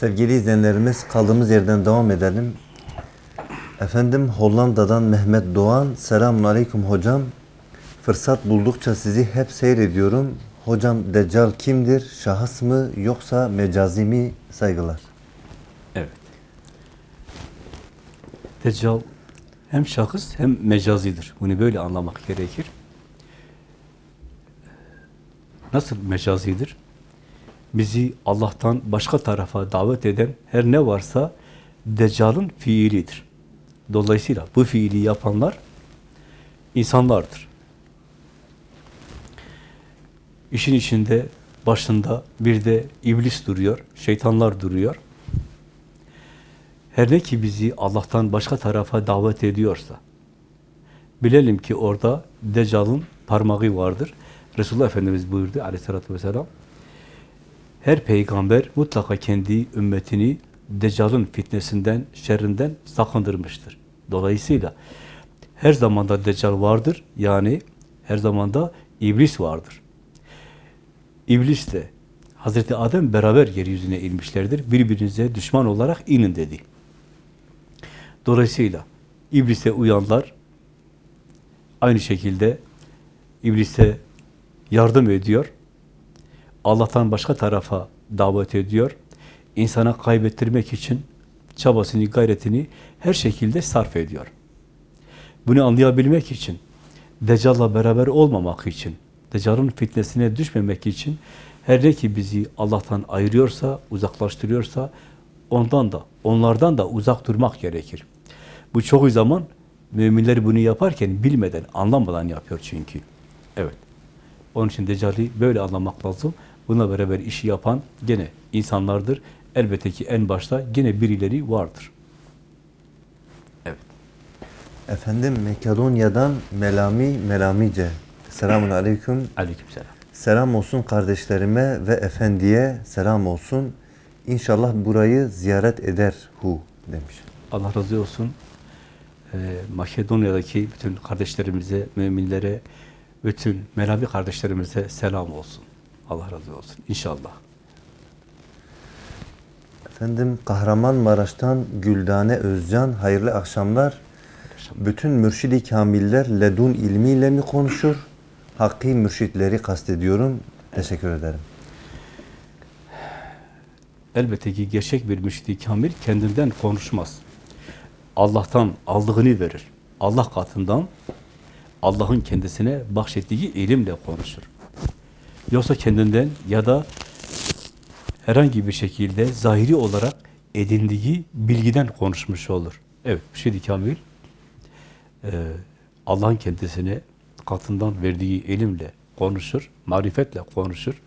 Sevgili izleyenlerimiz kaldığımız yerden devam edelim. Efendim Hollanda'dan Mehmet Doğan. Selamun Aleyküm hocam. Fırsat buldukça sizi hep seyrediyorum. Hocam Deccal kimdir? Şahıs mı yoksa mecazi mi? Saygılar. Evet. Deccal hem şahıs hem mecazidir. Bunu böyle anlamak gerekir. Nasıl mecazidir? Bizi Allah'tan başka tarafa davet eden her ne varsa Deccal'ın fiilidir. Dolayısıyla bu fiili yapanlar insanlardır. İşin içinde, başında bir de iblis duruyor, şeytanlar duruyor. Her ne ki bizi Allah'tan başka tarafa davet ediyorsa, bilelim ki orada Deccal'ın parmağı vardır. Resulullah Efendimiz buyurdu aleyhissalatü vesselam, her peygamber mutlaka kendi ümmetini Deccal'ın fitnesinden, şerrinden sakındırmıştır. Dolayısıyla her zamanda Deccal vardır, yani her zamanda iblis vardır. İblis de Hazreti Adem beraber yeryüzüne inmişlerdir. Birbirinize düşman olarak inin dedi. Dolayısıyla iblise uyanlar aynı şekilde iblise yardım ediyor. Allah'tan başka tarafa davet ediyor. İnsana kaybettirmek için çabasını, gayretini her şekilde sarf ediyor. Bunu anlayabilmek için, Deccal'la beraber olmamak için, Deccal'ın fitnesine düşmemek için her ne ki bizi Allah'tan ayırıyorsa, uzaklaştırıyorsa ondan da, onlardan da uzak durmak gerekir. Bu çoğu zaman müminler bunu yaparken bilmeden, anlamadan yapıyor çünkü. Evet. Onun için Deccal'i böyle anlamak lazım. Buna beraber işi yapan gene insanlardır. Elbette ki en başta gene birileri vardır. Evet. Efendim Makedonya'dan Melami Melamice. Selamun Aleyküm. Aleykümselam. Selam olsun kardeşlerime ve efendiye selam olsun. İnşallah burayı ziyaret eder hu demiş. Allah razı olsun. Ee, Makedonya'daki bütün kardeşlerimize, müminlere, bütün Melavi kardeşlerimize selam olsun. Allah razı olsun. İnşallah. Efendim Kahramanmaraş'tan Güldane Özcan hayırlı akşamlar. Bütün mürşidi kamiller ledun ilmiyle mi konuşur? Hakkı mürşitleri kastediyorum. Teşekkür ederim. Elbette ki gerçek bir müşteri kamil kendinden konuşmaz. Allah'tan aldığını verir. Allah katından Allah'ın kendisine bahşettiği ilimle konuşur. Yoksa kendinden ya da herhangi bir şekilde zahiri olarak edindiği bilgiden konuşmuş olur. Evet, müşteri kamil e, Allah'ın kendisine katından verdiği ilimle konuşur, marifetle konuşur.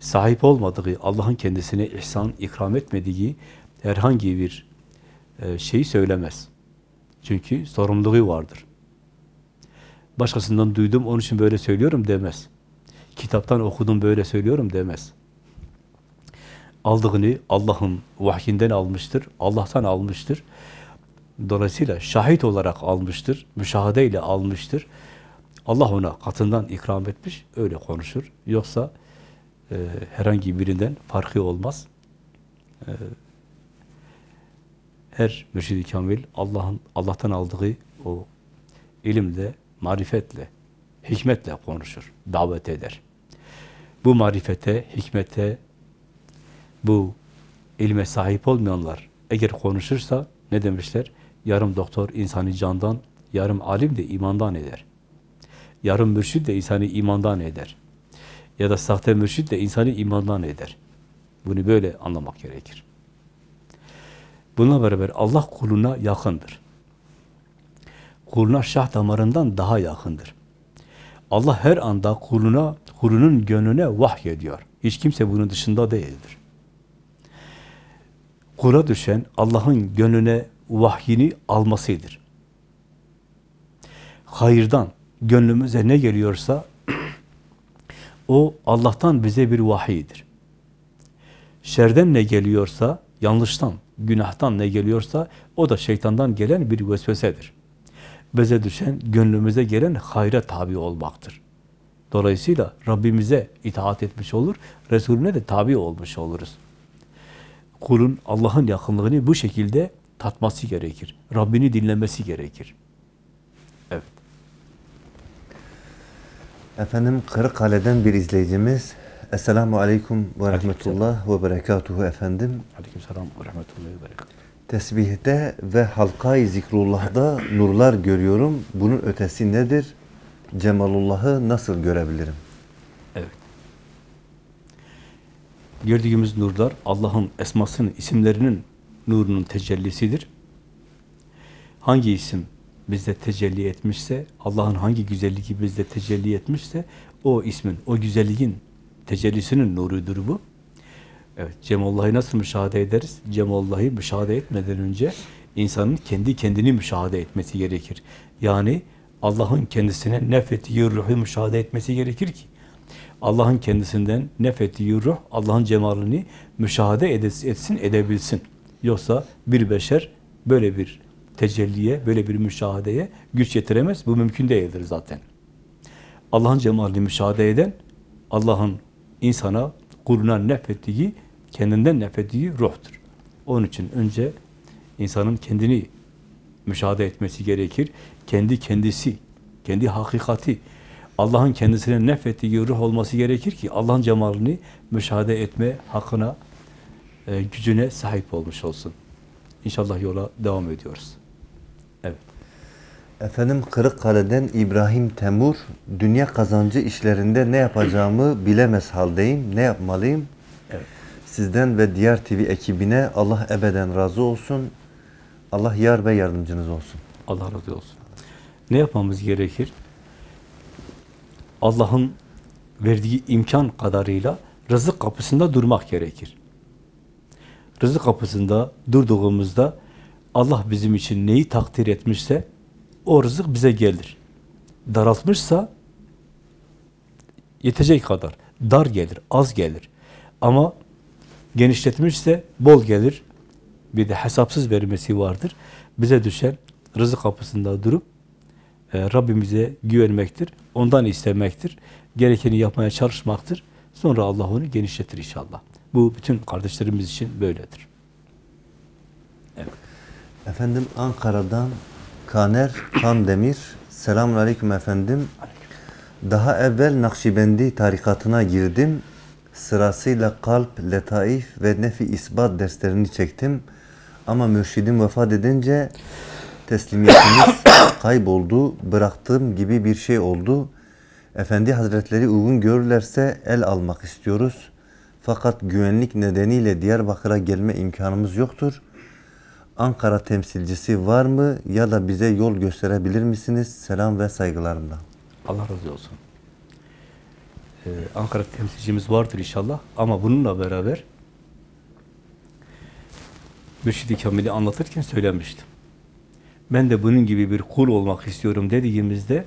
Sahip olmadığı, Allah'ın kendisine ihsan, ikram etmediği herhangi bir e, şeyi söylemez. Çünkü sorumluluğu vardır. Başkasından duydum, onun için böyle söylüyorum demez. Kitaptan okudum, böyle söylüyorum demez. Aldığını Allah'ın vahyinden almıştır, Allah'tan almıştır. Dolayısıyla şahit olarak almıştır, müşahadeyle almıştır. Allah ona katından ikram etmiş, öyle konuşur. Yoksa e, herhangi birinden farkı olmaz. E, her mürşid-i kamil Allah'ın Allah'tan aldığı o ilimle, marifetle, hikmetle konuşur, davet eder. Bu marifete, hikmete, bu ilme sahip olmayanlar eğer konuşursa ne demişler? Yarım doktor insanı candan, yarım alim de imandan eder. Yarım mürşid de insanı imandan eder. Ya da sahte mürşid de insanı imandan eder. Bunu böyle anlamak gerekir. Bununla beraber Allah kuluna yakındır. Kuluna şah damarından daha yakındır. Allah her anda kuluna, kulunun gönlüne vahyediyor. Hiç kimse bunun dışında değildir. Kula düşen Allah'ın gönlüne vahyini almasıdır. Hayırdan gönlümüze ne geliyorsa o Allah'tan bize bir vahiydir. Şerden ne geliyorsa, yanlıştan, günahtan ne geliyorsa o da şeytandan gelen bir vesvesedir. Bize düşen, gönlümüze gelen hayra tabi olmaktır. Dolayısıyla Rabbimize itaat etmiş olur, Resulüne de tabi olmuş oluruz. kulun Allah'ın yakınlığını bu şekilde tatması gerekir. Rabbini dinlemesi gerekir. Evet. Efendim Kırıkkale'den bir izleyicimiz. Esselamu Aleyküm ve Rahmetullah ve Berekatuhu efendim. Aleykümselam ve rahmetullahi ve berekatuhu. Tesbihte ve halka-i zikrullah'da nurlar görüyorum. Bunun ötesi nedir? Cemalullah'ı nasıl görebilirim? Evet. Gördüğümüz nurlar Allah'ın esmasının, isimlerinin nurunun tecellisidir. Hangi isim bizde tecelli etmişse, Allah'ın hangi güzelliği bizde tecelli etmişse, o ismin, o güzelliğin tecellisinin nurudur bu. Evet, Cemalullah'ı nasıl müşahede ederiz? Cemalullah'ı müşahede etmeden önce insanın kendi kendini müşahede etmesi gerekir. Yani Allah'ın kendisine nefettiği ruhu müşahede etmesi gerekir ki Allah'ın kendisinden nefettiği ruh Allah'ın cemalini müşahede etsin, edebilsin. Yoksa bir beşer böyle bir tecelliye, böyle bir müşahedeye güç yetiremez. Bu mümkün değildir zaten. Allah'ın cemalini müşahede eden, Allah'ın insana, kuluna nefettiği, kendinden nefettiği ruhtur. Onun için önce insanın kendini müşahede etmesi gerekir. Kendi kendisi, kendi hakikati, Allah'ın kendisine nefettiği ruh olması gerekir ki Allah'ın cemalini müşahede etme hakkına, e, gücüne sahip olmuş olsun. İnşallah yola devam ediyoruz. Efendim Kırıkkale'den İbrahim Temur, dünya kazancı işlerinde ne yapacağımı bilemez haldeyim. Ne yapmalıyım? Evet. Sizden ve diğer TV ekibine Allah ebeden razı olsun. Allah yar ve yardımcınız olsun. Allah razı olsun. Ne yapmamız gerekir? Allah'ın verdiği imkan kadarıyla rızık kapısında durmak gerekir. Rızık kapısında durduğumuzda Allah bizim için neyi takdir etmişse o rızık bize gelir. Daraltmışsa yetecek kadar. Dar gelir, az gelir. Ama genişletmişse bol gelir. Bir de hesapsız vermesi vardır. Bize düşen rızık kapısında durup e, Rabbimize güvenmektir. Ondan istemektir. Gerekeni yapmaya çalışmaktır. Sonra Allah onu genişletir inşallah. Bu bütün kardeşlerimiz için böyledir. Efendim Ankara'dan Kaner Kandemir. Selamun Aleyküm efendim. Daha evvel Nakşibendi tarikatına girdim. Sırasıyla kalp, letaif ve nefi isbat derslerini çektim. Ama mürşidim vefat edince teslimiyetimiz kayboldu. Bıraktığım gibi bir şey oldu. Efendi Hazretleri uygun görürlerse el almak istiyoruz. Fakat güvenlik nedeniyle Diyarbakır'a gelme imkanımız yoktur. Ankara temsilcisi var mı ya da bize yol gösterebilir misiniz? Selam ve saygılarımla. Allah razı olsun. Ee, Ankara temsilcimiz vardır inşallah ama bununla beraber Mürşid-i Kamil'i anlatırken söylemiştim. Ben de bunun gibi bir kul olmak istiyorum dediğimizde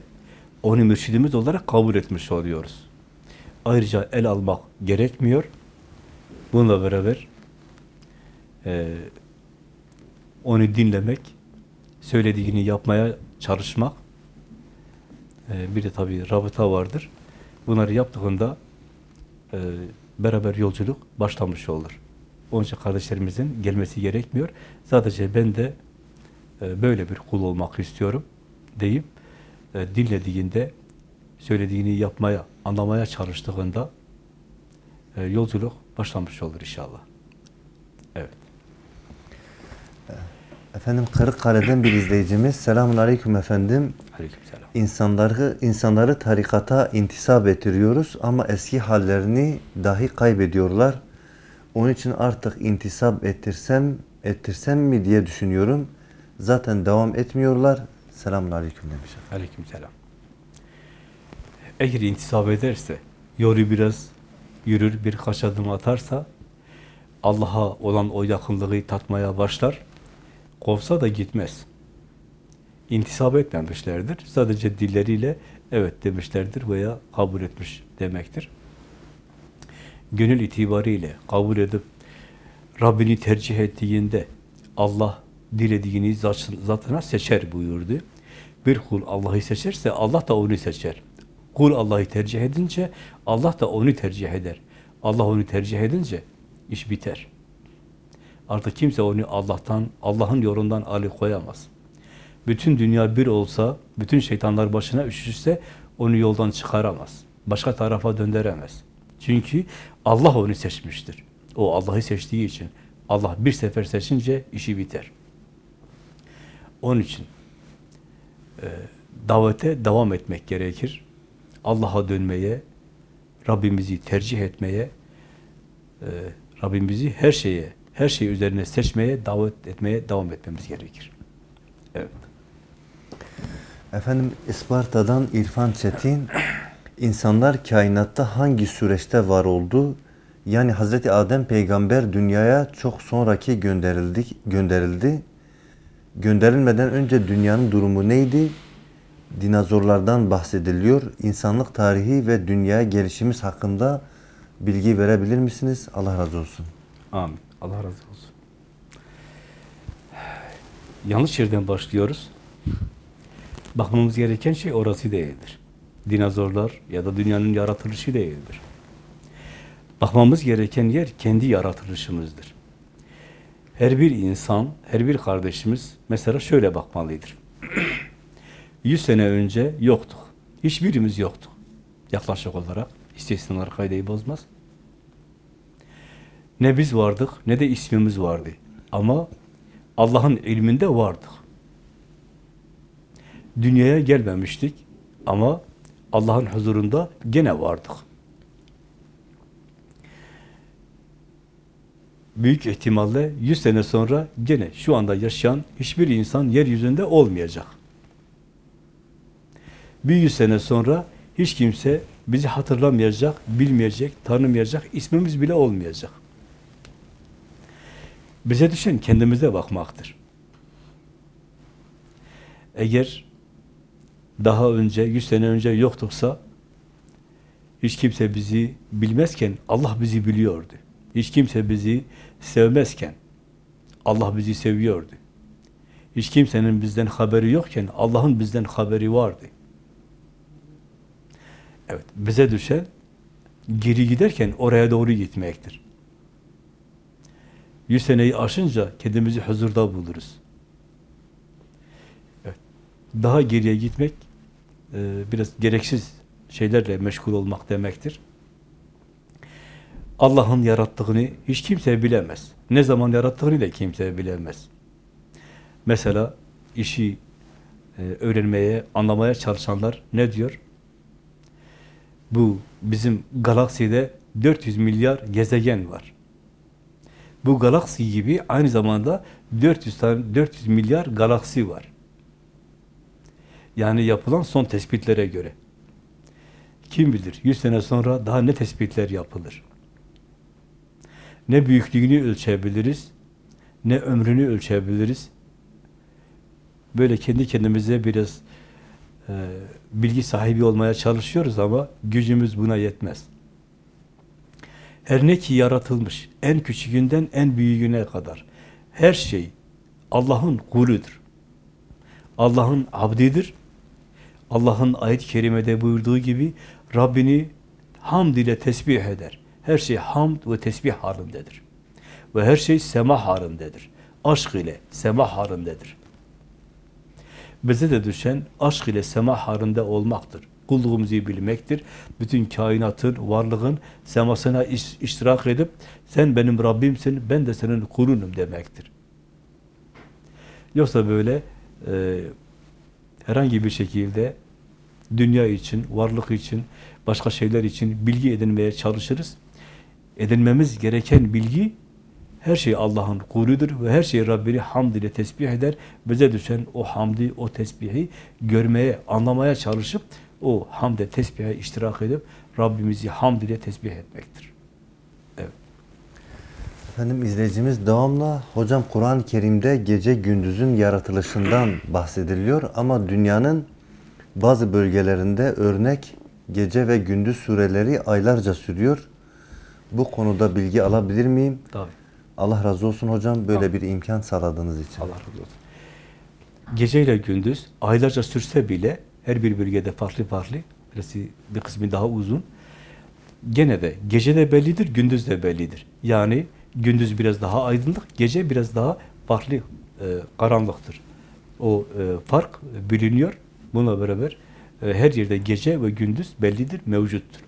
onu mürşidimiz olarak kabul etmiş oluyoruz. Ayrıca el almak gerekmiyor. Bununla beraber e, onu dinlemek, söylediğini yapmaya çalışmak, e, bir de tabii rabıta vardır. Bunları yaptığında e, beraber yolculuk başlamış olur. Onun kardeşlerimizin gelmesi gerekmiyor. Sadece ben de e, böyle bir kul olmak istiyorum deyip e, dinlediğinde, söylediğini yapmaya, anlamaya çalıştığında e, yolculuk başlamış olur inşallah. Evet. Efendim Kırıkkale'den bir izleyicimiz. Selamun Aleyküm efendim. Aleykümselam. İnsanları, insanları tarikata intisap ettiriyoruz ama eski hallerini dahi kaybediyorlar. Onun için artık intisap ettirsem, ettirsem mi diye düşünüyorum. Zaten devam etmiyorlar. Selamun Aleyküm demiş. Aleykümselam. Eğer intisap ederse, yolu biraz yürür, birkaç adım atarsa, Allah'a olan o yakınlığı tatmaya başlar, kovsa da gitmez. İntisap etmemişlerdir. Sadece dilleriyle evet demişlerdir veya kabul etmiş demektir. Gönül itibariyle kabul edip Rabbini tercih ettiğinde Allah dilediğini zat- zatına seçer buyurdu. Bir kul Allah'ı seçerse Allah da onu seçer. Kul Allah'ı tercih edince Allah da onu tercih eder. Allah onu tercih edince iş biter. Artık kimse onu Allah'tan, Allah'ın yolundan alıkoyamaz. Bütün dünya bir olsa, bütün şeytanlar başına üşüşse onu yoldan çıkaramaz. Başka tarafa döndüremez. Çünkü Allah onu seçmiştir. O Allah'ı seçtiği için. Allah bir sefer seçince işi biter. Onun için e, davete devam etmek gerekir. Allah'a dönmeye, Rabbimizi tercih etmeye, e, Rabbimizi her şeye, her şey üzerine seçmeye, davet etmeye devam etmemiz gerekir. Evet. Efendim Isparta'dan İrfan Çetin insanlar kainatta hangi süreçte var oldu? Yani Hazreti Adem peygamber dünyaya çok sonraki gönderildi, gönderildi. Gönderilmeden önce dünyanın durumu neydi? Dinozorlardan bahsediliyor. İnsanlık tarihi ve dünya gelişimiz hakkında bilgi verebilir misiniz? Allah razı olsun. Amin. Allah razı olsun. Yanlış yerden başlıyoruz. Bakmamız gereken şey orası değildir. Dinozorlar ya da dünyanın yaratılışı değildir. Bakmamız gereken yer kendi yaratılışımızdır. Her bir insan, her bir kardeşimiz mesela şöyle bakmalıdır. Yüz sene önce yoktuk. Hiçbirimiz yoktuk. Yaklaşık olarak. İstisnalar kaydeyi bozmaz. Ne biz vardık ne de ismimiz vardı. Ama Allah'ın ilminde vardık. Dünyaya gelmemiştik ama Allah'ın huzurunda gene vardık. Büyük ihtimalle 100 sene sonra gene şu anda yaşayan hiçbir insan yeryüzünde olmayacak. Bir yüz sene sonra hiç kimse bizi hatırlamayacak, bilmeyecek, tanımayacak, ismimiz bile olmayacak. Bize düşen kendimize bakmaktır. Eğer daha önce, yüz sene önce yoktuksa hiç kimse bizi bilmezken Allah bizi biliyordu. Hiç kimse bizi sevmezken Allah bizi seviyordu. Hiç kimsenin bizden haberi yokken Allah'ın bizden haberi vardı. Evet, bize düşen geri giderken oraya doğru gitmektir. Yüz seneyi aşınca kendimizi huzurda buluruz. Evet. Daha geriye gitmek e, biraz gereksiz şeylerle meşgul olmak demektir. Allah'ın yarattığını hiç kimse bilemez. Ne zaman yarattığını da kimse bilemez. Mesela işi e, öğrenmeye, anlamaya çalışanlar ne diyor? Bu bizim galakside 400 milyar gezegen var. Bu galaksi gibi aynı zamanda 400 tane 400 milyar galaksi var. Yani yapılan son tespitlere göre. Kim bilir 100 sene sonra daha ne tespitler yapılır. Ne büyüklüğünü ölçebiliriz, ne ömrünü ölçebiliriz. Böyle kendi kendimize biraz e, bilgi sahibi olmaya çalışıyoruz ama gücümüz buna yetmez. Her ne ki yaratılmış, en küçüğünden en büyüğüne kadar her şey Allah'ın kuludur. Allah'ın abdidir. Allah'ın ayet-i kerimede buyurduğu gibi Rabbini hamd ile tesbih eder. Her şey hamd ve tesbih halindedir. Ve her şey sema halindedir. Aşk ile sema halindedir. Bize de düşen aşk ile sema halinde olmaktır. Kulluğumuzu bilmektir. Bütün kainatın, varlığın semasına iş, iştirak edip sen benim Rabbimsin, ben de senin kulunum demektir. Yoksa böyle e, herhangi bir şekilde dünya için, varlık için, başka şeyler için bilgi edinmeye çalışırız. Edinmemiz gereken bilgi her şey Allah'ın kuludur ve her şey Rabbini hamd ile tesbih eder. Bize düşen o hamdi, o tesbihi görmeye, anlamaya çalışıp o hamde, tesbihe iştirak edip Rabbimizi hamd ile tesbih etmektir. Evet. Efendim izleyicimiz devamla hocam Kur'an-ı Kerim'de gece gündüzün yaratılışından bahsediliyor ama dünyanın bazı bölgelerinde örnek gece ve gündüz süreleri aylarca sürüyor. Bu konuda bilgi alabilir miyim? Tabii. Allah razı olsun hocam böyle Tamam. bir imkan sağladığınız için. Allah razı olsun. Geceyle gündüz aylarca sürse bile her bir bölgede farklı farklı, birisi bir kısmı daha uzun. Gene de gece de bellidir, gündüz de bellidir. Yani gündüz biraz daha aydınlık, gece biraz daha farklı, e, karanlıktır. O e, fark biliniyor. Bununla beraber e, her yerde gece ve gündüz bellidir, mevcuttur.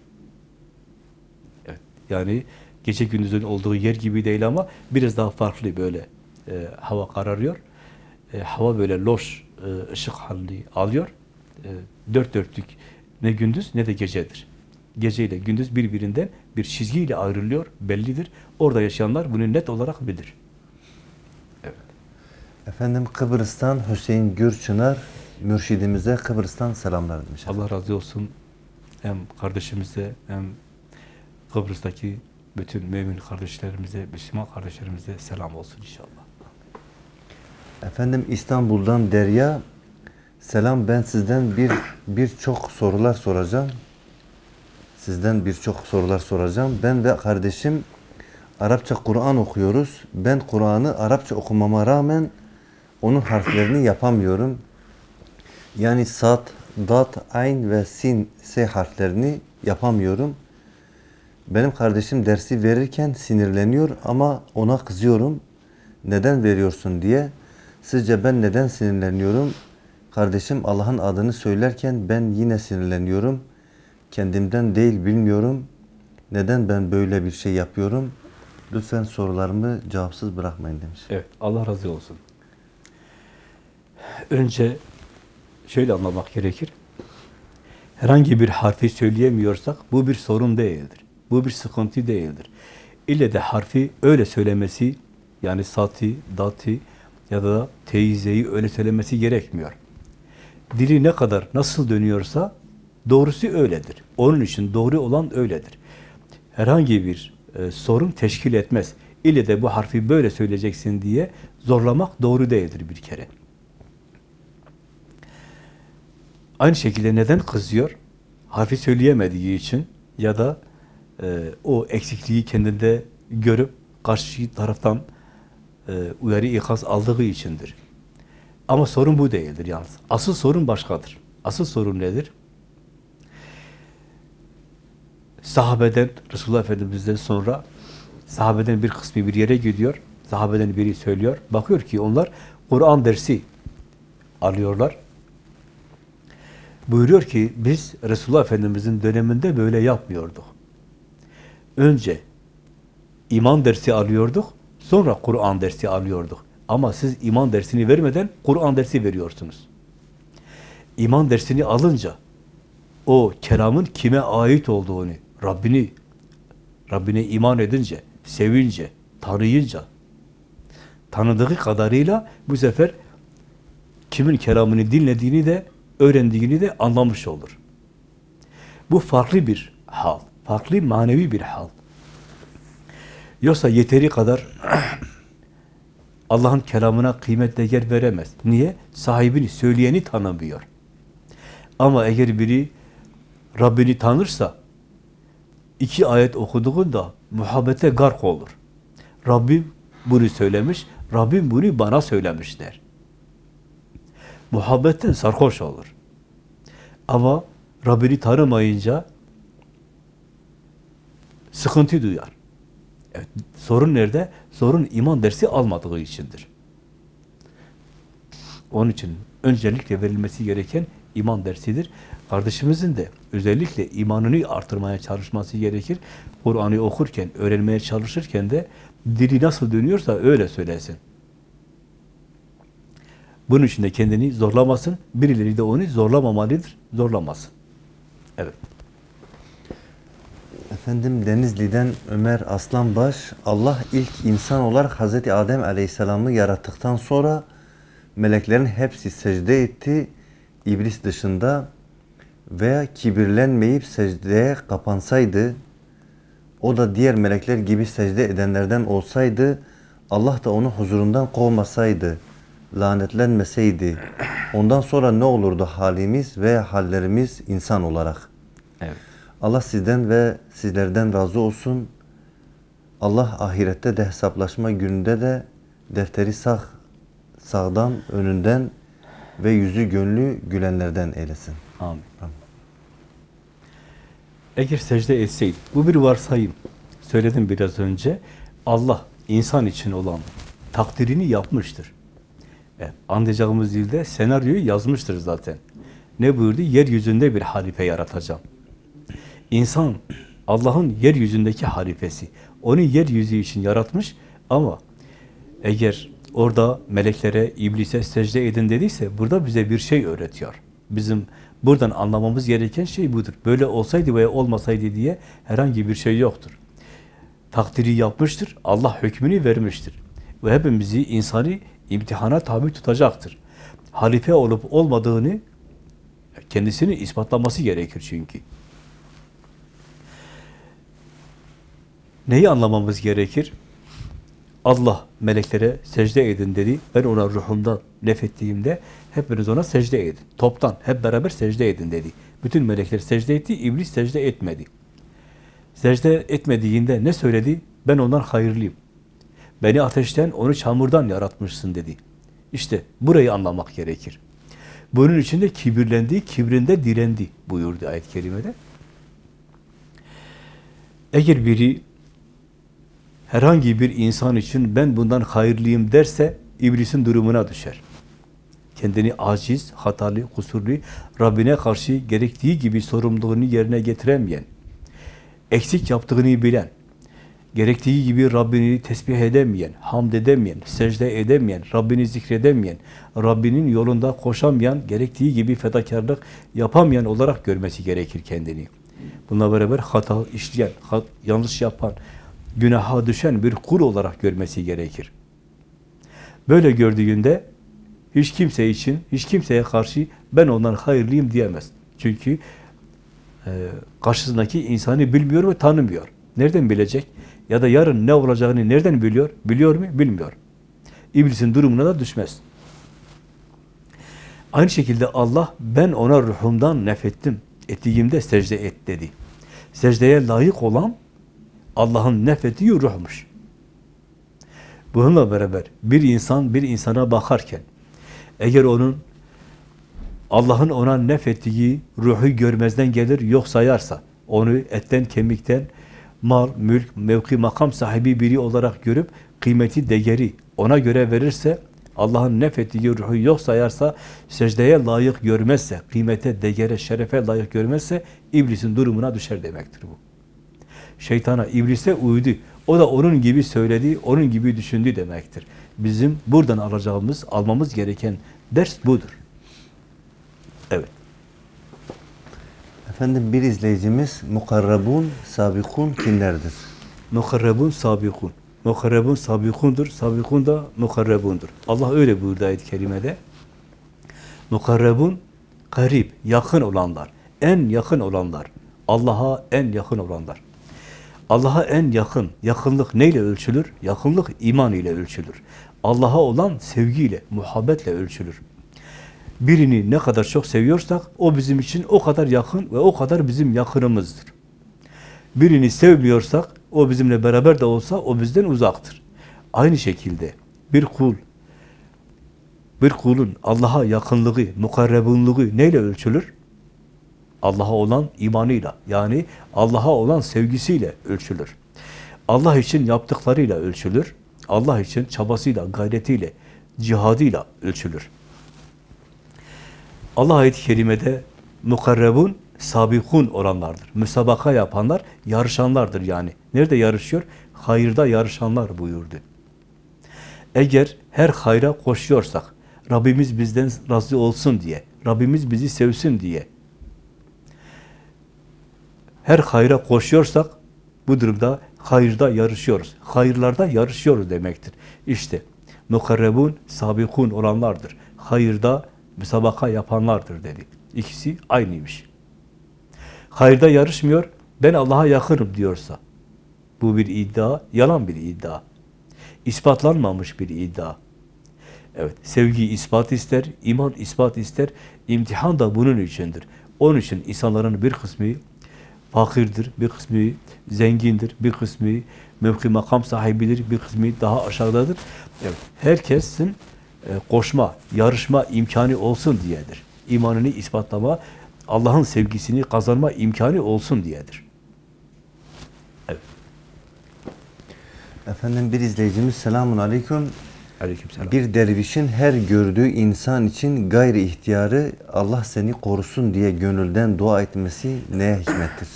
Evet, yani gece gündüzün olduğu yer gibi değil ama biraz daha farklı böyle e, hava kararıyor. E, hava böyle loş e, ışık halini alıyor. E, dört dörtlük ne gündüz ne de gecedir. Gece ile gündüz birbirinden bir çizgiyle ayrılıyor, bellidir. Orada yaşayanlar bunu net olarak bilir. Efendim Kıbrıs'tan Hüseyin Gürçınar mürşidimize Kıbrıs'tan selamlar demiş. Allah razı olsun hem kardeşimize hem Kıbrıs'taki bütün mümin kardeşlerimize, Müslüman kardeşlerimize selam olsun inşallah. Efendim İstanbul'dan Derya selam ben sizden bir birçok sorular soracağım. Sizden birçok sorular soracağım. Ben ve kardeşim Arapça Kur'an okuyoruz. Ben Kur'an'ı Arapça okumama rağmen onun harflerini yapamıyorum. Yani sat, dat, ayn ve sin, s harflerini yapamıyorum. Benim kardeşim dersi verirken sinirleniyor ama ona kızıyorum. Neden veriyorsun diye. Sizce ben neden sinirleniyorum? Kardeşim Allah'ın adını söylerken ben yine sinirleniyorum. Kendimden değil bilmiyorum. Neden ben böyle bir şey yapıyorum? Lütfen sorularımı cevapsız bırakmayın demiş. Evet, Allah razı olsun. Önce şöyle anlamak gerekir. Herhangi bir harfi söyleyemiyorsak bu bir sorun değildir. Bu bir sıkıntı değildir. İlle de harfi öyle söylemesi, yani sati, dati ya da teyzeyi öyle söylemesi gerekmiyor. Dili ne kadar nasıl dönüyorsa doğrusu öyledir. Onun için doğru olan öyledir. Herhangi bir e, sorun teşkil etmez. İlle de bu harfi böyle söyleyeceksin diye zorlamak doğru değildir bir kere. Aynı şekilde neden kızıyor? Harfi söyleyemediği için ya da e, o eksikliği kendinde görüp karşı taraftan e, uyarı ikaz aldığı içindir. Ama sorun bu değildir yalnız. Asıl sorun başkadır. Asıl sorun nedir? Sahabeden, Resulullah Efendimiz'den sonra sahabeden bir kısmı bir yere gidiyor. Sahabeden biri söylüyor. Bakıyor ki onlar Kur'an dersi alıyorlar. Buyuruyor ki biz Resulullah Efendimiz'in döneminde böyle yapmıyorduk. Önce iman dersi alıyorduk, sonra Kur'an dersi alıyorduk. Ama siz iman dersini vermeden Kur'an dersi veriyorsunuz. İman dersini alınca o kelamın kime ait olduğunu, Rabbini, Rabbine iman edince, sevince, tanıyınca, tanıdığı kadarıyla bu sefer kimin kelamını dinlediğini de öğrendiğini de anlamış olur. Bu farklı bir hal, farklı manevi bir hal. Yoksa yeteri kadar Allah'ın kelamına kıymet değer veremez. Niye? Sahibini, söyleyeni tanımıyor. Ama eğer biri Rabbini tanırsa iki ayet okuduğunda muhabbete gark olur. Rabbim bunu söylemiş, Rabbim bunu bana söylemiş der. Muhabbetten sarhoş olur. Ama Rabbini tanımayınca sıkıntı duyar. Evet, sorun nerede? Sorun iman dersi almadığı içindir. Onun için öncelikle verilmesi gereken iman dersidir. Kardeşimizin de özellikle imanını artırmaya çalışması gerekir. Kur'an'ı okurken, öğrenmeye çalışırken de dili nasıl dönüyorsa öyle söylesin. Bunun için de kendini zorlamasın. Birileri de onu zorlamamalıdır. Zorlamasın. Evet. Efendim Denizli'den Ömer Aslanbaş, Allah ilk insan olarak Hazreti Adem Aleyhisselam'ı yarattıktan sonra meleklerin hepsi secde etti. İblis dışında veya kibirlenmeyip secdeye kapansaydı, o da diğer melekler gibi secde edenlerden olsaydı, Allah da onu huzurundan kovmasaydı, lanetlenmeseydi, ondan sonra ne olurdu halimiz ve hallerimiz insan olarak? Evet. Allah sizden ve sizlerden razı olsun. Allah ahirette de hesaplaşma gününde de defteri sağ, sağdan, önünden ve yüzü gönlü gülenlerden eylesin. Amin. Eğer secde etseydi, bu bir varsayım. Söyledim biraz önce. Allah insan için olan takdirini yapmıştır. Evet, anlayacağımız dilde senaryoyu yazmıştır zaten. Ne buyurdu? Yeryüzünde bir halife yaratacağım. İnsan Allah'ın yeryüzündeki halifesi. Onu yeryüzü için yaratmış ama eğer orada meleklere, iblise secde edin dediyse burada bize bir şey öğretiyor. Bizim buradan anlamamız gereken şey budur. Böyle olsaydı veya olmasaydı diye herhangi bir şey yoktur. Takdiri yapmıştır, Allah hükmünü vermiştir. Ve hepimizi insani imtihana tabi tutacaktır. Halife olup olmadığını kendisini ispatlaması gerekir çünkü. Neyi anlamamız gerekir? Allah meleklere secde edin dedi. Ben ona ruhumdan nefettiğimde hepiniz ona secde edin. Toptan hep beraber secde edin dedi. Bütün melekler secde etti, iblis secde etmedi. Secde etmediğinde ne söyledi? Ben ondan hayırlıyım. Beni ateşten, onu çamurdan yaratmışsın dedi. İşte burayı anlamak gerekir. Bunun için de kibirlendi, kibrinde direndi buyurdu ayet-i kerimede. Eğer biri herhangi bir insan için ben bundan hayırlıyım derse iblisin durumuna düşer. Kendini aciz, hatalı, kusurlu, Rabbine karşı gerektiği gibi sorumluluğunu yerine getiremeyen, eksik yaptığını bilen, gerektiği gibi Rabbini tesbih edemeyen, hamd edemeyen, secde edemeyen, Rabbini zikredemeyen, Rabbinin yolunda koşamayan, gerektiği gibi fedakarlık yapamayan olarak görmesi gerekir kendini. Bununla beraber hata işleyen, hat, yanlış yapan, günaha düşen bir kul olarak görmesi gerekir. Böyle gördüğünde hiç kimse için, hiç kimseye karşı ben ondan hayırlıyım diyemez. Çünkü e, karşısındaki insanı bilmiyor ve tanımıyor. Nereden bilecek? Ya da yarın ne olacağını nereden biliyor? Biliyor mu? Bilmiyor. İblisin durumuna da düşmez. Aynı şekilde Allah ben ona ruhumdan nefettim. Ettiğimde secde et dedi. Secdeye layık olan Allah'ın nefettiği ruhmuş. Bununla beraber bir insan bir insana bakarken eğer onun Allah'ın ona nefettiği ruhu görmezden gelir, yok sayarsa, onu etten, kemikten, mal, mülk, mevki, makam sahibi biri olarak görüp kıymeti, değeri ona göre verirse, Allah'ın nefettiği ruhu yok sayarsa, secdeye layık görmezse, kıymete, değere, şerefe layık görmezse, iblisin durumuna düşer demektir bu. Şeytana, iblise uydu. O da onun gibi söyledi, onun gibi düşündü demektir. Bizim buradan alacağımız, almamız gereken ders budur. Evet. Efendim bir izleyicimiz mukarrabun, sabikun kimlerdir? Mukarrebun sabikun. Mukarrebun sabikundur. Sabikun da mukarrebundur. Allah öyle buyurdu ayet-i kerimede. Mukarrebun garip, yakın olanlar. En yakın olanlar. Allah'a en yakın olanlar. Allah'a en yakın, yakınlık neyle ölçülür? Yakınlık iman ile ölçülür. Allah'a olan sevgiyle, muhabbetle ölçülür. Birini ne kadar çok seviyorsak o bizim için o kadar yakın ve o kadar bizim yakınımızdır. Birini sevmiyorsak o bizimle beraber de olsa o bizden uzaktır. Aynı şekilde bir kul bir kulun Allah'a yakınlığı, mukarrebunluğu neyle ölçülür? Allah'a olan imanıyla yani Allah'a olan sevgisiyle ölçülür. Allah için yaptıklarıyla ölçülür. Allah için çabasıyla, gayretiyle, cihadıyla ölçülür. Allah ayet-i kerimede mukarrebun, sabikun olanlardır. Müsabaka yapanlar, yarışanlardır yani. Nerede yarışıyor? Hayırda yarışanlar buyurdu. Eğer her hayra koşuyorsak, Rabbimiz bizden razı olsun diye, Rabbimiz bizi sevsin diye, her hayra koşuyorsak, bu durumda hayırda yarışıyoruz. Hayırlarda yarışıyoruz demektir. İşte mukarrebun, sabikun olanlardır. Hayırda müsabaka yapanlardır dedi. İkisi aynıymış. Hayırda yarışmıyor, ben Allah'a yakınım diyorsa, bu bir iddia, yalan bir iddia. İspatlanmamış bir iddia. Evet, sevgi ispat ister, iman ispat ister, imtihan da bunun içindir. Onun için insanların bir kısmı fakirdir, bir kısmı zengindir, bir kısmı mevki makam sahibidir, bir kısmı daha aşağıdadır. Evet, herkesin e, koşma, yarışma imkanı olsun diyedir. İmanını ispatlama, Allah'ın sevgisini kazanma imkanı olsun diyedir. Evet. Efendim bir izleyicimiz selamun aleyküm. Aleykümselam. Bir dervişin her gördüğü insan için gayri ihtiyarı Allah seni korusun diye gönülden dua etmesi neye hikmettir?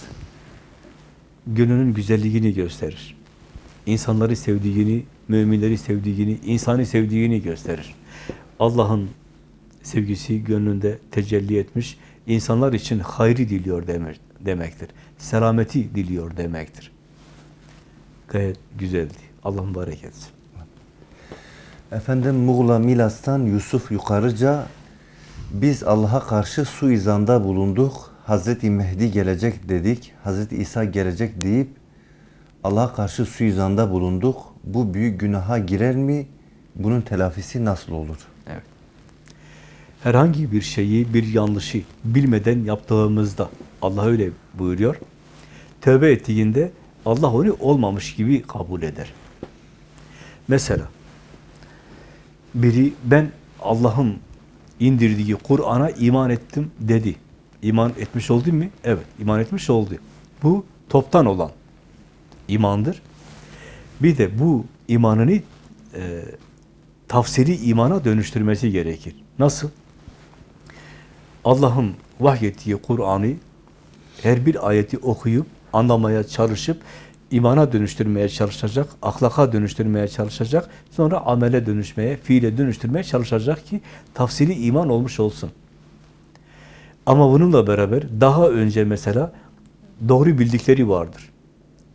Gönlünün güzelliğini gösterir. İnsanları sevdiğini, müminleri sevdiğini, insanı sevdiğini gösterir. Allah'ın sevgisi gönlünde tecelli etmiş, insanlar için hayrı diliyor demek, demektir. Selameti diliyor demektir. Gayet güzeldi. Allah mübarek etsin. Efendim Muğla Milas'tan Yusuf Yukarıca biz Allah'a karşı suizanda bulunduk. Hazreti Mehdi gelecek dedik. Hazreti İsa gelecek deyip Allah'a karşı suizanda bulunduk. Bu büyük günaha girer mi? Bunun telafisi nasıl olur? Evet. Herhangi bir şeyi, bir yanlışı bilmeden yaptığımızda Allah öyle buyuruyor. Tövbe ettiğinde Allah onu olmamış gibi kabul eder. Mesela biri ben Allah'ın indirdiği Kur'an'a iman ettim dedi. İman etmiş oldu mu? Evet, iman etmiş oldu. Bu toptan olan imandır. Bir de bu imanını e, tafsiri imana dönüştürmesi gerekir. Nasıl? Allah'ın vahyettiği Kur'an'ı her bir ayeti okuyup, anlamaya çalışıp, imana dönüştürmeye çalışacak, ahlaka dönüştürmeye çalışacak, sonra amele dönüşmeye, fiile dönüştürmeye çalışacak ki tafsiri iman olmuş olsun. Ama bununla beraber daha önce mesela doğru bildikleri vardır.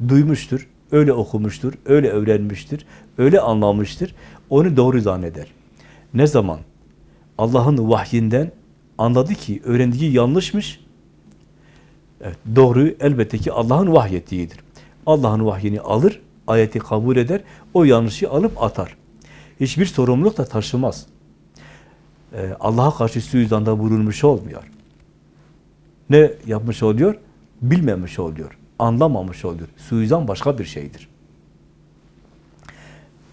Duymuştur, öyle okumuştur, öyle öğrenmiştir, öyle anlamıştır. Onu doğru zanneder. Ne zaman Allah'ın vahyinden anladı ki öğrendiği yanlışmış. Evet, doğru elbette ki Allah'ın vahyettiğidir. Allah'ın vahyini alır, ayeti kabul eder, o yanlışı alıp atar. Hiçbir sorumluluk da taşımaz. Ee, Allah'a karşı suizanda bulunmuş olmuyor. Ne yapmış oluyor? Bilmemiş oluyor, anlamamış oluyor. Suizan başka bir şeydir.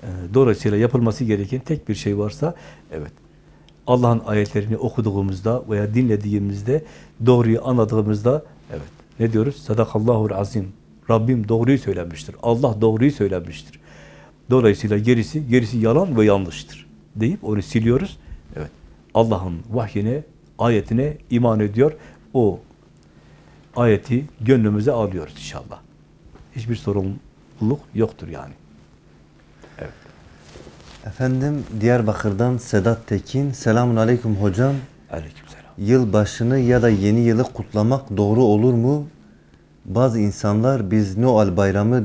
Ee, Dolayısıyla yapılması gereken tek bir şey varsa, evet, Allah'ın ayetlerini okuduğumuzda veya dinlediğimizde, doğruyu anladığımızda, evet, ne diyoruz? Sadakallahul azim. Rabbim doğruyu söylemiştir. Allah doğruyu söylemiştir. Dolayısıyla gerisi, gerisi yalan ve yanlıştır. Deyip onu siliyoruz. Evet, Allah'ın vahyine, ayetine iman ediyor. O ayeti gönlümüze alıyoruz inşallah. Hiçbir sorumluluk yoktur yani. Evet. Efendim Diyarbakır'dan Sedat Tekin. Selamun aleyküm hocam. Aleykümselam. Yılbaşını ya da yeni yılı kutlamak doğru olur mu? Bazı insanlar biz Noel bayramı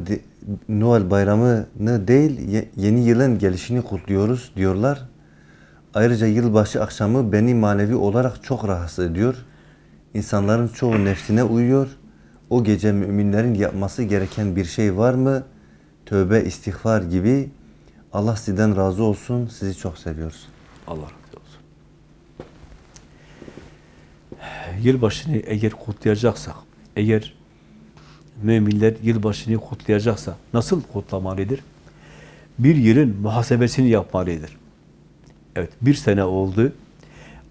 Noel bayramını değil ye- yeni yılın gelişini kutluyoruz diyorlar. Ayrıca yılbaşı akşamı beni manevi olarak çok rahatsız ediyor. İnsanların çoğu nefsine uyuyor. O gece müminlerin yapması gereken bir şey var mı? Tövbe, istiğfar gibi. Allah sizden razı olsun. Sizi çok seviyoruz. Allah razı olsun. Yılbaşını eğer kutlayacaksak, eğer müminler yılbaşını kutlayacaksa nasıl kutlamalıdır? Bir yılın muhasebesini yapmalıdır. Evet, bir sene oldu.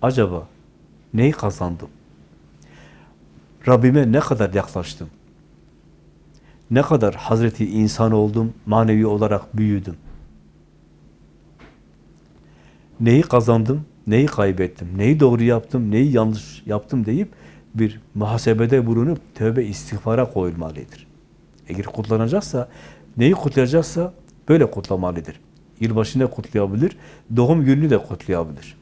Acaba neyi kazandım? Rabbime ne kadar yaklaştım? Ne kadar Hazreti insan oldum, manevi olarak büyüdüm? neyi kazandım, neyi kaybettim, neyi doğru yaptım, neyi yanlış yaptım deyip bir muhasebede bulunup tövbe istiğfara koyulmalıdır. Eğer kutlanacaksa, neyi kutlayacaksa böyle kutlamalıdır. Yılbaşını kutlayabilir, doğum gününü de kutlayabilir.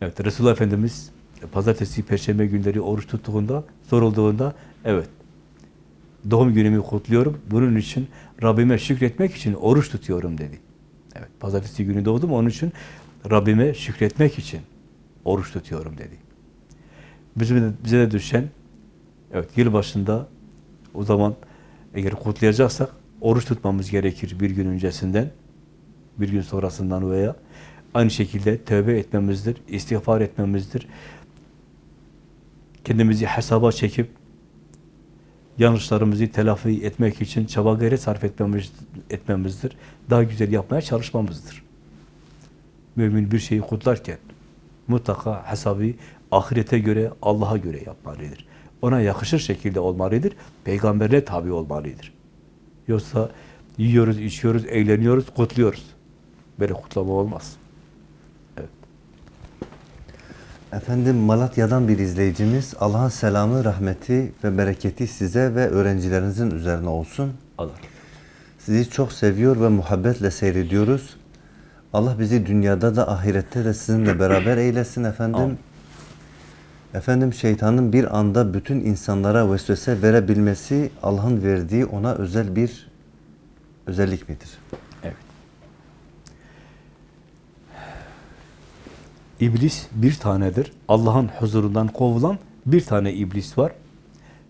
Evet, Resulullah Efendimiz pazartesi, perşembe günleri oruç tuttuğunda, sorulduğunda, evet, doğum günümü kutluyorum, bunun için Rabbime şükretmek için oruç tutuyorum dedi. Evet, pazartesi günü doğdum, onun için Rabbime şükretmek için oruç tutuyorum dedi. Bize de, bize de düşen, evet, yılbaşında o zaman eğer kutlayacaksak oruç tutmamız gerekir bir gün öncesinden, bir gün sonrasından veya aynı şekilde tövbe etmemizdir, istiğfar etmemizdir. Kendimizi hesaba çekip yanlışlarımızı telafi etmek için çaba gayret sarf etmemiz, etmemizdir. Daha güzel yapmaya çalışmamızdır. Mümin bir şeyi kutlarken mutlaka hesabı ahirete göre, Allah'a göre yapmalıdır. Ona yakışır şekilde olmalıdır. Peygamberine tabi olmalıdır. Yoksa Yiyoruz, içiyoruz, eğleniyoruz, kutluyoruz. Böyle kutlama olmaz. Efendim Malatya'dan bir izleyicimiz Allah'ın selamı, rahmeti ve bereketi size ve öğrencilerinizin üzerine olsun. Allah. Sizi çok seviyor ve muhabbetle seyrediyoruz. Allah bizi dünyada da ahirette de sizinle beraber eylesin efendim. Amin. Efendim şeytanın bir anda bütün insanlara vesvese verebilmesi Allah'ın verdiği ona özel bir özellik midir? Evet. İblis bir tanedir. Allah'ın huzurundan kovulan bir tane iblis var.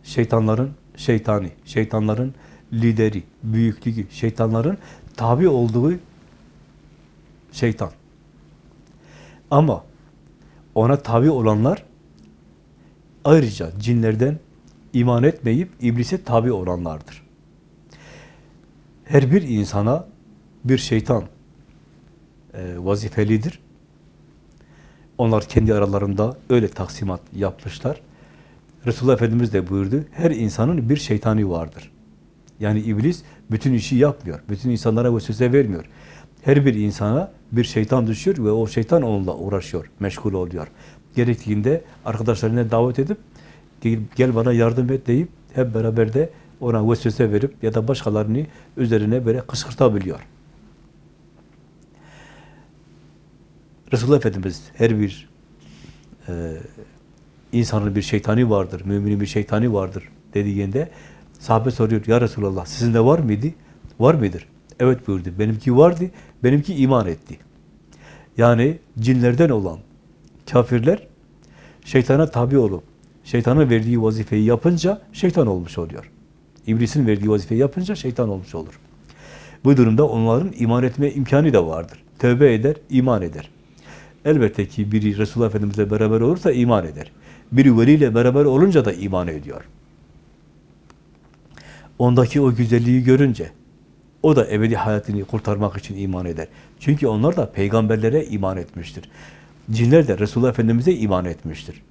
Şeytanların şeytani, şeytanların lideri, büyüklüğü, şeytanların tabi olduğu şeytan. Ama ona tabi olanlar ayrıca cinlerden iman etmeyip iblise tabi olanlardır. Her bir insana bir şeytan e, vazifelidir. Onlar kendi aralarında öyle taksimat yapmışlar. Resulullah Efendimiz de buyurdu, her insanın bir şeytani vardır. Yani iblis bütün işi yapmıyor, bütün insanlara vesvese vermiyor. Her bir insana bir şeytan düşüyor ve o şeytan onunla uğraşıyor, meşgul oluyor. Gerektiğinde arkadaşlarına davet edip, gel, bana yardım et deyip, hep beraber de ona vesvese verip ya da başkalarını üzerine böyle kışkırtabiliyor. Resulullah Efendimiz her bir e, insanın bir şeytani vardır, müminin bir şeytani vardır dediğinde sahabe soruyor, ya Resulallah sizin de var mıydı? Var mıdır? Evet buyurdu. Benimki vardı, benimki iman etti. Yani cinlerden olan kafirler şeytana tabi olup şeytanın verdiği vazifeyi yapınca şeytan olmuş oluyor. İblisin verdiği vazifeyi yapınca şeytan olmuş olur. Bu durumda onların iman etme imkanı da vardır. Tövbe eder, iman eder. Elbette ki biri Resulullah Efendimizle beraber olursa iman eder. Biri veliyle beraber olunca da iman ediyor. Ondaki o güzelliği görünce o da ebedi hayatını kurtarmak için iman eder. Çünkü onlar da peygamberlere iman etmiştir. Cinler de Resulullah Efendimiz'e iman etmiştir.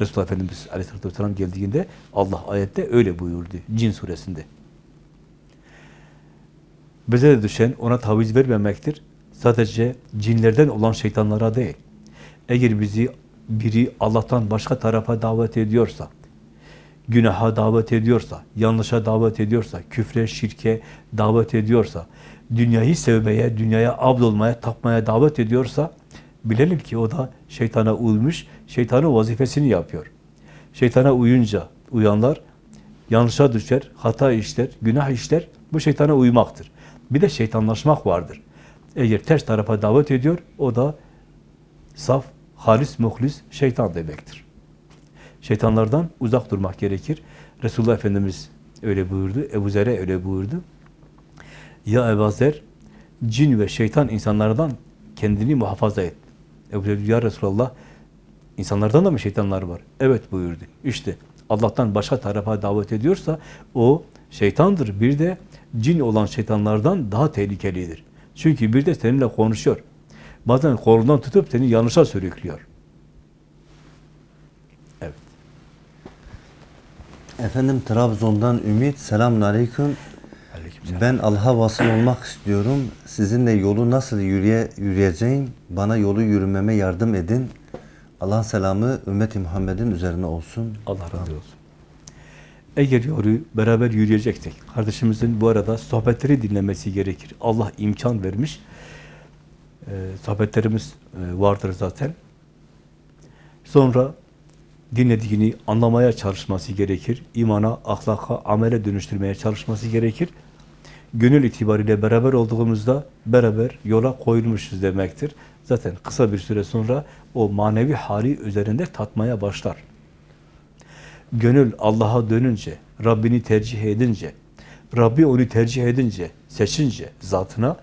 Resulullah Efendimiz Aleyhisselatü Vesselam geldiğinde Allah ayette öyle buyurdu. Cin suresinde. Bize de düşen ona taviz vermemektir. Sadece cinlerden olan şeytanlara değil. Eğer bizi biri Allah'tan başka tarafa davet ediyorsa, günaha davet ediyorsa, yanlışa davet ediyorsa, küfre, şirke davet ediyorsa, dünyayı sevmeye, dünyaya abd olmaya, tapmaya davet ediyorsa, bilelim ki o da şeytana uymuş, şeytanın vazifesini yapıyor. Şeytana uyunca, uyanlar yanlışa düşer, hata işler, günah işler, bu şeytana uymaktır. Bir de şeytanlaşmak vardır. Eğer ters tarafa davet ediyor, o da saf, halis, muhlis şeytan demektir. Şeytanlardan uzak durmak gerekir. Resulullah Efendimiz öyle buyurdu, Ebu Zer'e öyle buyurdu. Ya Ebu Zer, cin ve şeytan insanlardan kendini muhafaza et. Ebu Zer, ya Resulallah, insanlardan da mı şeytanlar var? Evet buyurdu. İşte Allah'tan başka tarafa davet ediyorsa, o şeytandır. Bir de cin olan şeytanlardan daha tehlikelidir. Çünkü bir de seninle konuşuyor. Bazen kolundan tutup seni yanlışa sürüklüyor. Evet. Efendim Trabzon'dan Ümit, selamun aleyküm. Ben Allah'a vasıl olmak istiyorum. Sizinle yolu nasıl yürüye, yürüyeceğim? Bana yolu yürümeme yardım edin. Allah'ın selamı ümmeti Muhammed'in üzerine olsun. Allah razı olsun. Eğer yolu beraber yürüyeceksek, kardeşimizin bu arada sohbetleri dinlemesi gerekir. Allah imkan vermiş. Ee, sohbetlerimiz e, vardır zaten. Sonra dinlediğini anlamaya çalışması gerekir. İmana, ahlaka, amele dönüştürmeye çalışması gerekir. Gönül itibariyle beraber olduğumuzda beraber yola koyulmuşuz demektir. Zaten kısa bir süre sonra o manevi hali üzerinde tatmaya başlar. Gönül Allah'a dönünce, Rabbini tercih edince, Rabbi onu tercih edince, seçince zatına,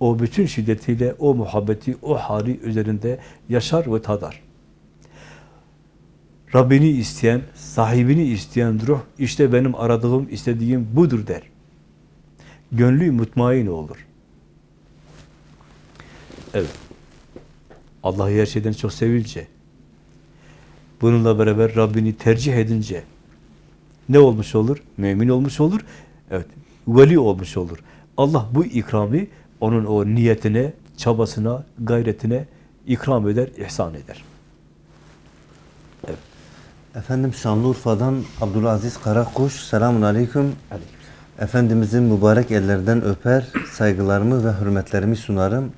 o bütün şiddetiyle o muhabbeti, o hali üzerinde yaşar ve tadar. Rabbini isteyen, sahibini isteyen ruh, işte benim aradığım, istediğim budur der. Gönlü mutmain olur. Evet. Allah'ı her şeyden çok sevince, bununla beraber Rabbini tercih edince ne olmuş olur? Mümin olmuş olur. Evet. veli olmuş olur. Allah bu ikrami onun o niyetine, çabasına, gayretine ikram eder, ihsan eder. Efendim Şanlıurfa'dan Abdülaziz Karakuş. Selamun Aleyküm. Efendimizin mübarek ellerden öper, saygılarımı ve hürmetlerimi sunarım.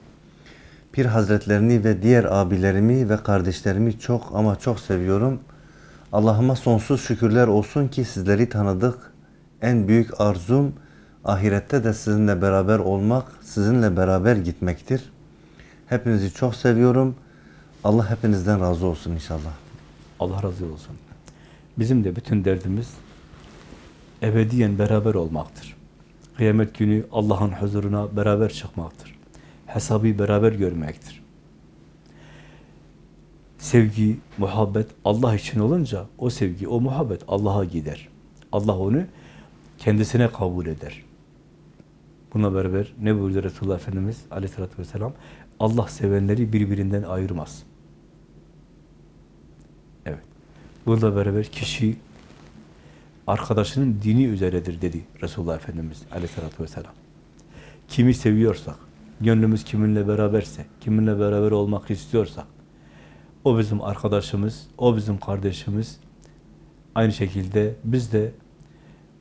Pir Hazretlerini ve diğer abilerimi ve kardeşlerimi çok ama çok seviyorum. Allah'ıma sonsuz şükürler olsun ki sizleri tanıdık. En büyük arzum ahirette de sizinle beraber olmak, sizinle beraber gitmektir. Hepinizi çok seviyorum. Allah hepinizden razı olsun inşallah. Allah razı olsun. Bizim de bütün derdimiz ebediyen beraber olmaktır. Kıyamet günü Allah'ın huzuruna beraber çıkmaktır. Hesabı beraber görmektir. Sevgi, muhabbet Allah için olunca o sevgi, o muhabbet Allah'a gider. Allah onu kendisine kabul eder. Buna beraber ne buyurdu Resulullah Efendimiz aleyhissalatü vesselam? Allah sevenleri birbirinden ayırmaz. Evet. Bununla beraber kişi arkadaşının dini üzeredir dedi Resulullah Efendimiz aleyhissalatü vesselam. Kimi seviyorsak, gönlümüz kiminle beraberse, kiminle beraber olmak istiyorsak, o bizim arkadaşımız, o bizim kardeşimiz, aynı şekilde biz de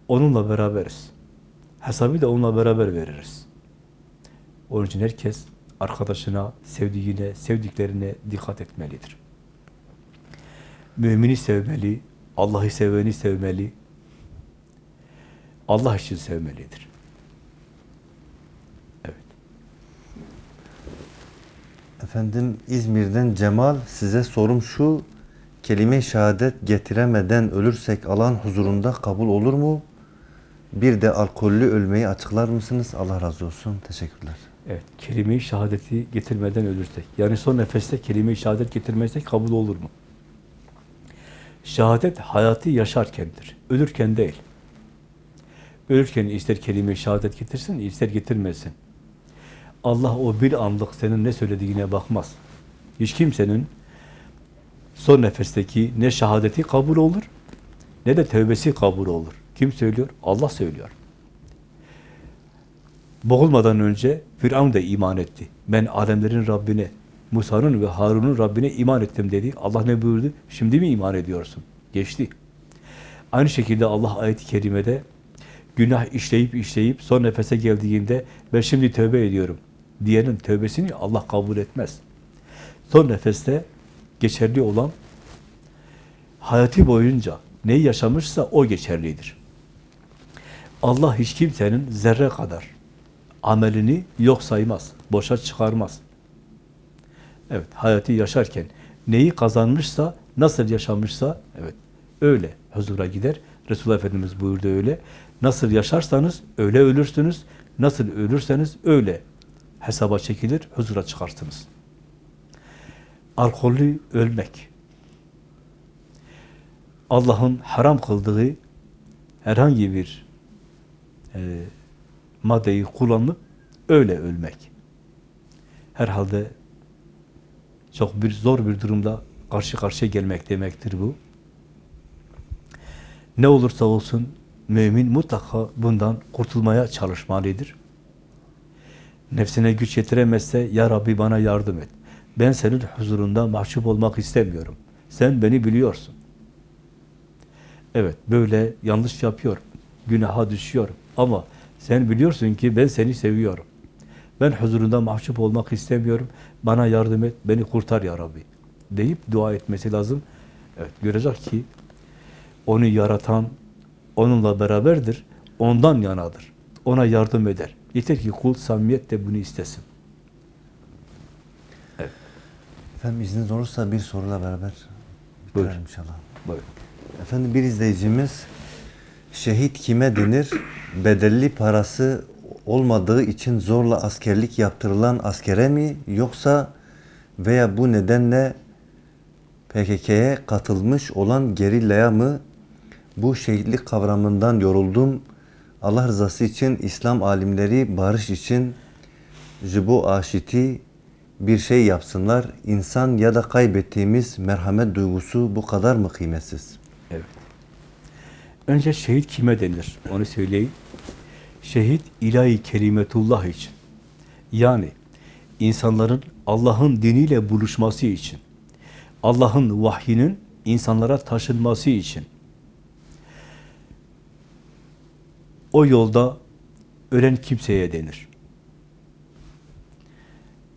onunla beraberiz. Hesabı da onunla beraber veririz. Onun için herkes arkadaşına, sevdiğine, sevdiklerine dikkat etmelidir. Mümini sevmeli, Allah'ı seveni sevmeli, Allah için sevmelidir. Evet. Efendim İzmir'den Cemal size sorum şu. Kelime-i şehadet getiremeden ölürsek Allah'ın huzurunda kabul olur mu? Bir de alkollü ölmeyi açıklar mısınız? Allah razı olsun. Teşekkürler. Evet, kelime-i şehadeti getirmeden ölürsek, yani son nefeste kelime-i şehadet getirmezsek kabul olur mu? Şehadet hayatı yaşarkendir, ölürken değil. Ölürken ister kelime-i şehadet getirsin, ister getirmesin. Allah o bir anlık senin ne söylediğine bakmaz. Hiç kimsenin son nefesteki ne şehadeti kabul olur, ne de tövbesi kabul olur. Kim söylüyor? Allah söylüyor. Boğulmadan önce Firavun da iman etti. Ben alemlerin Rabbine, Musa'nın ve Harun'un Rabbine iman ettim dedi. Allah ne buyurdu? Şimdi mi iman ediyorsun? Geçti. Aynı şekilde Allah ayet-i kerimede günah işleyip işleyip son nefese geldiğinde ben şimdi tövbe ediyorum diyenin tövbesini Allah kabul etmez. Son nefeste geçerli olan hayatı boyunca neyi yaşamışsa o geçerlidir. Allah hiç kimsenin zerre kadar amelini yok saymaz, boşa çıkarmaz. Evet, hayatı yaşarken neyi kazanmışsa, nasıl yaşamışsa, evet, öyle huzura gider. Resulullah Efendimiz buyurdu öyle. Nasıl yaşarsanız öyle ölürsünüz, nasıl ölürseniz öyle hesaba çekilir, huzura çıkarsınız. Alkollü ölmek. Allah'ın haram kıldığı herhangi bir e, maddeyi kullanıp öyle ölmek. Herhalde çok bir zor bir durumda karşı karşıya gelmek demektir bu. Ne olursa olsun mümin mutlaka bundan kurtulmaya çalışmalıdır. Nefsine güç yetiremezse ya Rabbi bana yardım et. Ben senin huzurunda mahcup olmak istemiyorum. Sen beni biliyorsun. Evet böyle yanlış yapıyorum. Günaha düşüyorum. Ama sen biliyorsun ki ben seni seviyorum. Ben huzurunda mahcup olmak istemiyorum. Bana yardım et, beni kurtar ya Rabbi. Deyip dua etmesi lazım. Evet, görecek ki onu yaratan onunla beraberdir. Ondan yanadır. Ona yardım eder. Yeter ki kul samimiyetle bunu istesin. Efendim izniniz olursa bir soruyla beraber Buyur. inşallah. Buyurun. Efendim bir izleyicimiz şehit kime denir? Bedelli parası olmadığı için zorla askerlik yaptırılan askere mi yoksa veya bu nedenle PKK'ye katılmış olan gerillaya mı? Bu şehitlik kavramından yoruldum. Allah rızası için İslam alimleri barış için Jibo Aşit'i bir şey yapsınlar. İnsan ya da kaybettiğimiz merhamet duygusu bu kadar mı kıymetsiz? Evet. Önce şehit kime denir? Onu söyleyeyim. Şehit ilahi kelimetullah için. Yani insanların Allah'ın diniyle buluşması için. Allah'ın vahyinin insanlara taşınması için. O yolda ölen kimseye denir.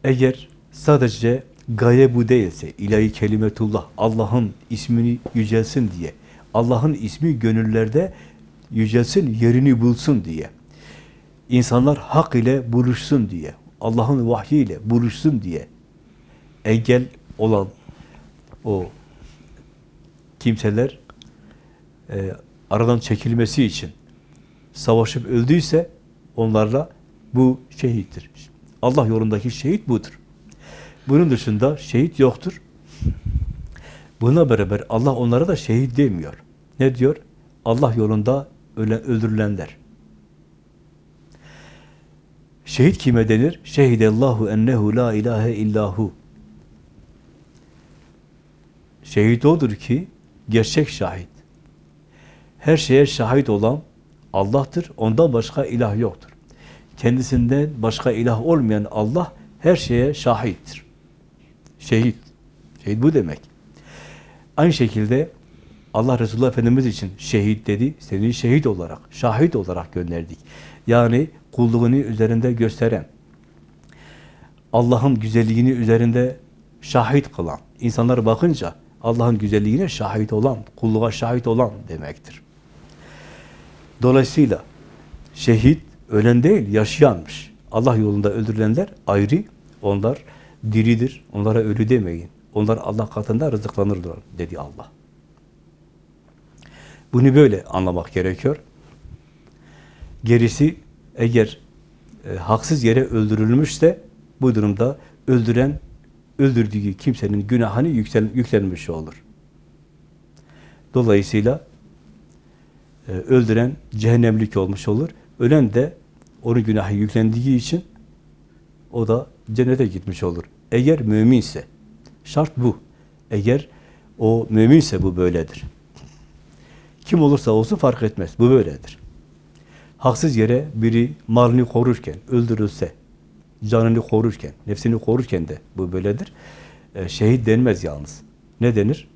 Eğer sadece gaye bu değilse, ilahi kelimetullah, Allah'ın ismini yücelsin diye, Allah'ın ismi gönüllerde yücelsin, yerini bulsun diye, insanlar hak ile buluşsun diye, Allah'ın vahyiyle buluşsun diye engel olan o kimseler e, aradan çekilmesi için savaşıp öldüyse onlarla bu şehittir. Allah yolundaki şehit budur. Bunun dışında şehit yoktur. Buna beraber Allah onlara da şehit demiyor. Ne diyor? Allah yolunda ölen, öldürülenler. Şehit kime denir? Şehidellahu ennehu la ilahe illahu. Şehit odur ki gerçek şahit. Her şeye şahit olan Allah'tır. Ondan başka ilah yoktur. Kendisinden başka ilah olmayan Allah her şeye şahittir. Şehit. Şehit bu demek. Aynı şekilde Allah Resulullah Efendimiz için şehit dedi. Seni şehit olarak, şahit olarak gönderdik. Yani kulluğunu üzerinde gösteren, Allah'ın güzelliğini üzerinde şahit kılan, insanlar bakınca Allah'ın güzelliğine şahit olan, kulluğa şahit olan demektir. Dolayısıyla şehit ölen değil, yaşayanmış. Allah yolunda öldürülenler ayrı, onlar diridir, onlara ölü demeyin. Onlar Allah katında rızıklanırlar dedi Allah. Bunu böyle anlamak gerekiyor. Gerisi eğer e, haksız yere öldürülmüşse bu durumda öldüren öldürdüğü kimsenin günahını yüksel, yüklenmiş olur. Dolayısıyla e, öldüren cehennemlik olmuş olur. Ölen de onun günahı yüklendiği için o da cennete gitmiş olur. Eğer müminse, şart bu. Eğer o müminse bu böyledir. Kim olursa olsun fark etmez. Bu böyledir. Haksız yere biri malını korurken, öldürülse, canını korurken, nefsini korurken de bu böyledir. E, şehit denmez yalnız. Ne denir?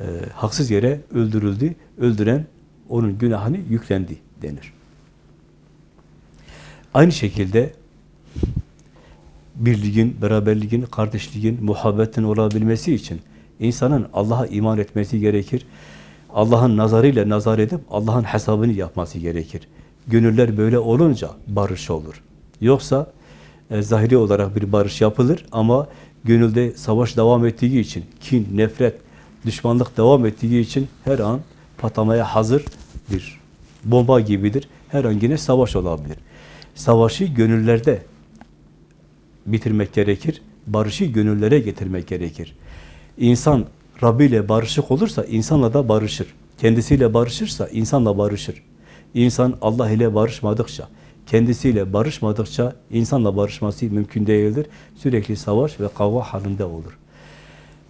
E, haksız yere öldürüldü, öldüren onun günahını yüklendi denir. Aynı şekilde birliğin, beraberliğin, kardeşliğin, muhabbetin olabilmesi için insanın Allah'a iman etmesi gerekir. Allah'ın nazarıyla nazar edip Allah'ın hesabını yapması gerekir. Gönüller böyle olunca barış olur. Yoksa e, zahiri olarak bir barış yapılır ama gönülde savaş devam ettiği için, kin, nefret, düşmanlık devam ettiği için her an patlamaya hazır bir bomba gibidir. Her an yine savaş olabilir. Savaşı gönüllerde bitirmek gerekir. Barışı gönüllere getirmek gerekir. İnsan Rabbi ile barışık olursa insanla da barışır. Kendisiyle barışırsa insanla barışır. İnsan Allah ile barışmadıkça, kendisiyle barışmadıkça insanla barışması mümkün değildir. Sürekli savaş ve kavga halinde olur.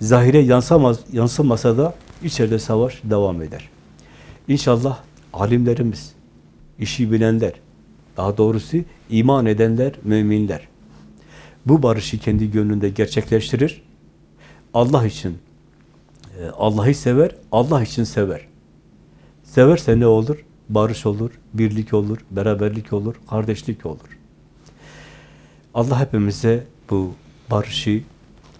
Zahire yansımaz, yansımasa da içeride savaş devam eder. İnşallah alimlerimiz, işi bilenler, daha doğrusu iman edenler, müminler, bu barışı kendi gönlünde gerçekleştirir. Allah için, e, Allah'ı sever, Allah için sever. Severse ne olur? Barış olur, birlik olur, beraberlik olur, kardeşlik olur. Allah hepimize bu barışı,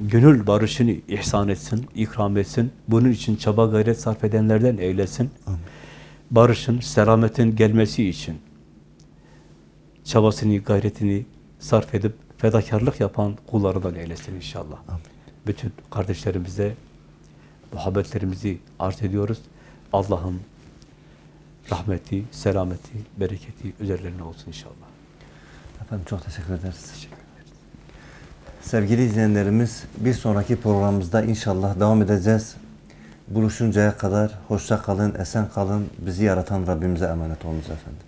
gönül barışını ihsan etsin, ikram etsin. Bunun için çaba gayret sarf edenlerden eylesin. Amin. Barışın, selametin gelmesi için çabasını, gayretini sarf edip fedakarlık yapan kullarından eylesin inşallah. Amin. Bütün kardeşlerimize muhabbetlerimizi arz ediyoruz. Allah'ın rahmeti, selameti, bereketi üzerlerine olsun inşallah. Efendim çok teşekkür ederiz. Sevgili izleyenlerimiz bir sonraki programımızda inşallah devam edeceğiz. Buluşuncaya kadar hoşça kalın, esen kalın. Bizi yaratan Rabbimize emanet olunuz efendim.